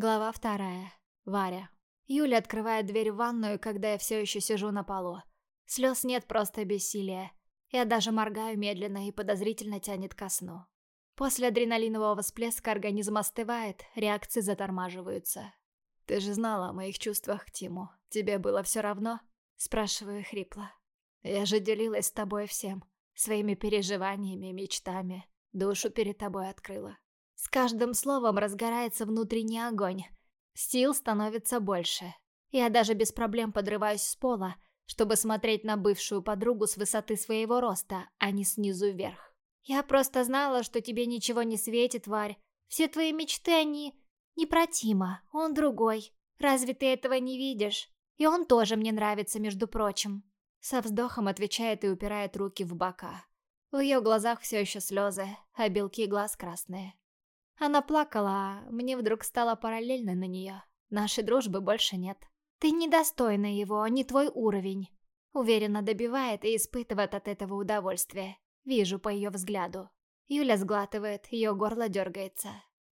Глава вторая. Варя. Юля открывает дверь в ванную, когда я все еще сижу на полу. Слез нет, просто бессилия. Я даже моргаю медленно и подозрительно тянет ко сну. После адреналинового всплеска организм остывает, реакции затормаживаются. «Ты же знала о моих чувствах к Тиму. Тебе было все равно?» Спрашиваю хрипло. «Я же делилась с тобой всем. Своими переживаниями, мечтами. Душу перед тобой открыла. С каждым словом разгорается внутренний огонь. Сил становится больше. Я даже без проблем подрываюсь с пола, чтобы смотреть на бывшую подругу с высоты своего роста, а не снизу вверх. Я просто знала, что тебе ничего не светит, Варь. Все твои мечты, они... Не про Тима, он другой. Разве ты этого не видишь? И он тоже мне нравится, между прочим. Со вздохом отвечает и упирает руки в бока. В ее глазах все еще слезы, а белки глаз красные. Она плакала, а мне вдруг стало параллельно на нее. Нашей дружбы больше нет. Ты недостойна его, не твой уровень. Уверенно добивает и испытывает от этого удовольствие. Вижу по ее взгляду. Юля сглатывает, ее горло дергается.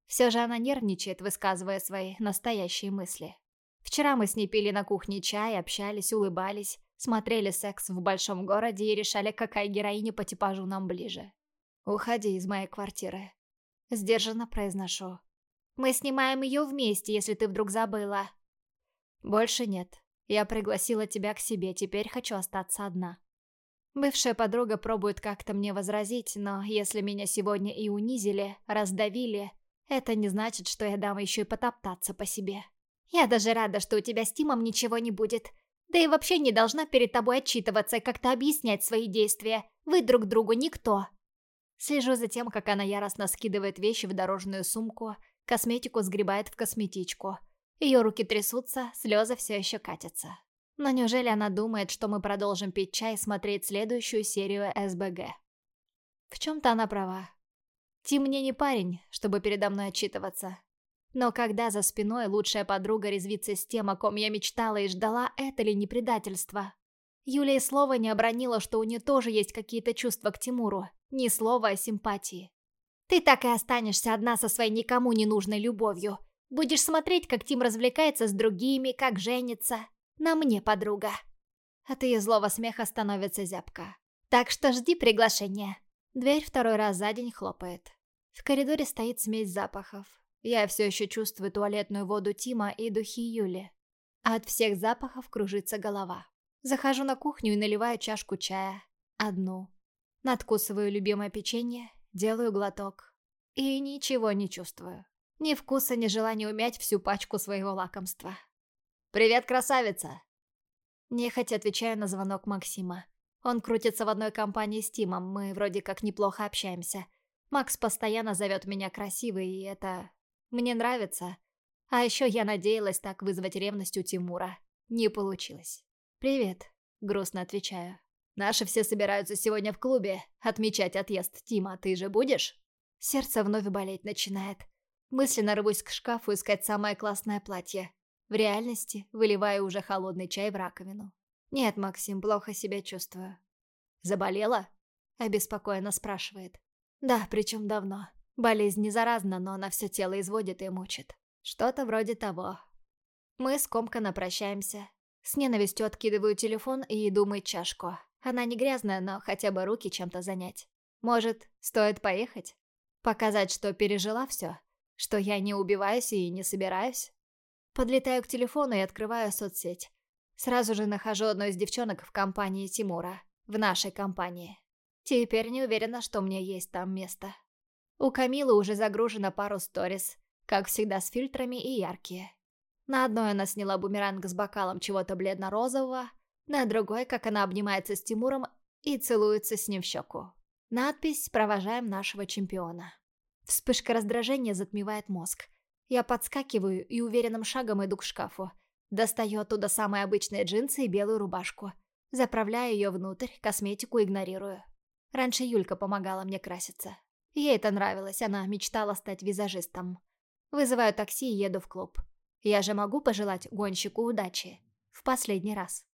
Все же она нервничает, высказывая свои настоящие мысли. Вчера мы с ней пили на кухне чай, общались, улыбались, смотрели секс в большом городе и решали, какая героиня по типажу нам ближе. «Уходи из моей квартиры», — сдержанно произношу. «Мы снимаем ее вместе, если ты вдруг забыла». «Больше нет. Я пригласила тебя к себе, теперь хочу остаться одна». Бывшая подруга пробует как-то мне возразить, но если меня сегодня и унизили, раздавили, это не значит, что я дам еще и потоптаться по себе. Я даже рада, что у тебя с Тимом ничего не будет. Да и вообще не должна перед тобой отчитываться и как-то объяснять свои действия. Вы друг другу никто. Слежу за тем, как она яростно скидывает вещи в дорожную сумку, косметику сгребает в косметичку. Ее руки трясутся, слезы все еще катятся. Но неужели она думает, что мы продолжим пить чай и смотреть следующую серию СБГ? В чем-то она права. Тим мне не парень, чтобы передо мной отчитываться. Но когда за спиной лучшая подруга резвится с тем, о ком я мечтала и ждала, это ли не предательство? Юлия слова не обронила, что у нее тоже есть какие-то чувства к Тимуру. Ни слова о симпатии. Ты так и останешься одна со своей никому не нужной любовью. Будешь смотреть, как Тим развлекается с другими, как женится. На мне, подруга. От ее злого смеха становится зябко. Так что жди приглашения. Дверь второй раз за день хлопает. В коридоре стоит смесь запахов. Я все еще чувствую туалетную воду Тима и духи Юли. А от всех запахов кружится голова. Захожу на кухню и наливаю чашку чая. Одну. Надкусываю любимое печенье, делаю глоток. И ничего не чувствую. Ни вкуса, ни желания умять всю пачку своего лакомства. «Привет, красавица!» Нехотя отвечаю на звонок Максима. Он крутится в одной компании с Тимом, мы вроде как неплохо общаемся. Макс постоянно зовет меня красивой, и это мне нравится. А еще я надеялась так вызвать ревность у Тимура. Не получилось. «Привет», — грустно отвечаю. «Наши все собираются сегодня в клубе отмечать отъезд Тима. Ты же будешь?» Сердце вновь болеть начинает. Мысленно рвусь к шкафу искать самое классное платье. В реальности выливаю уже холодный чай в раковину. «Нет, Максим, плохо себя чувствую». «Заболела?» — обеспокоенно спрашивает. «Да, причем давно. Болезнь не заразна, но она все тело изводит и мучит. Что-то вроде того. Мы скомканно прощаемся. С ненавистью откидываю телефон и иду мыть чашку. Она не грязная, но хотя бы руки чем-то занять. Может, стоит поехать? Показать, что пережила все? Что я не убиваюсь и не собираюсь? Подлетаю к телефону и открываю соцсеть. Сразу же нахожу одну из девчонок в компании Тимура. В нашей компании. Теперь не уверена, что мне есть там место. У Камилы уже загружено пару сторис, как всегда с фильтрами и яркие. На одной она сняла бумеранг с бокалом чего-то бледно-розового, на другой, как она обнимается с Тимуром и целуется с ним в щеку. Надпись «Провожаем нашего чемпиона». Вспышка раздражения затмевает мозг. Я подскакиваю и уверенным шагом иду к шкафу. Достаю оттуда самые обычные джинсы и белую рубашку. Заправляю ее внутрь, косметику игнорирую. Раньше Юлька помогала мне краситься. Ей это нравилось, она мечтала стать визажистом. Вызываю такси и еду в клуб. Я же могу пожелать гонщику удачи. В последний раз.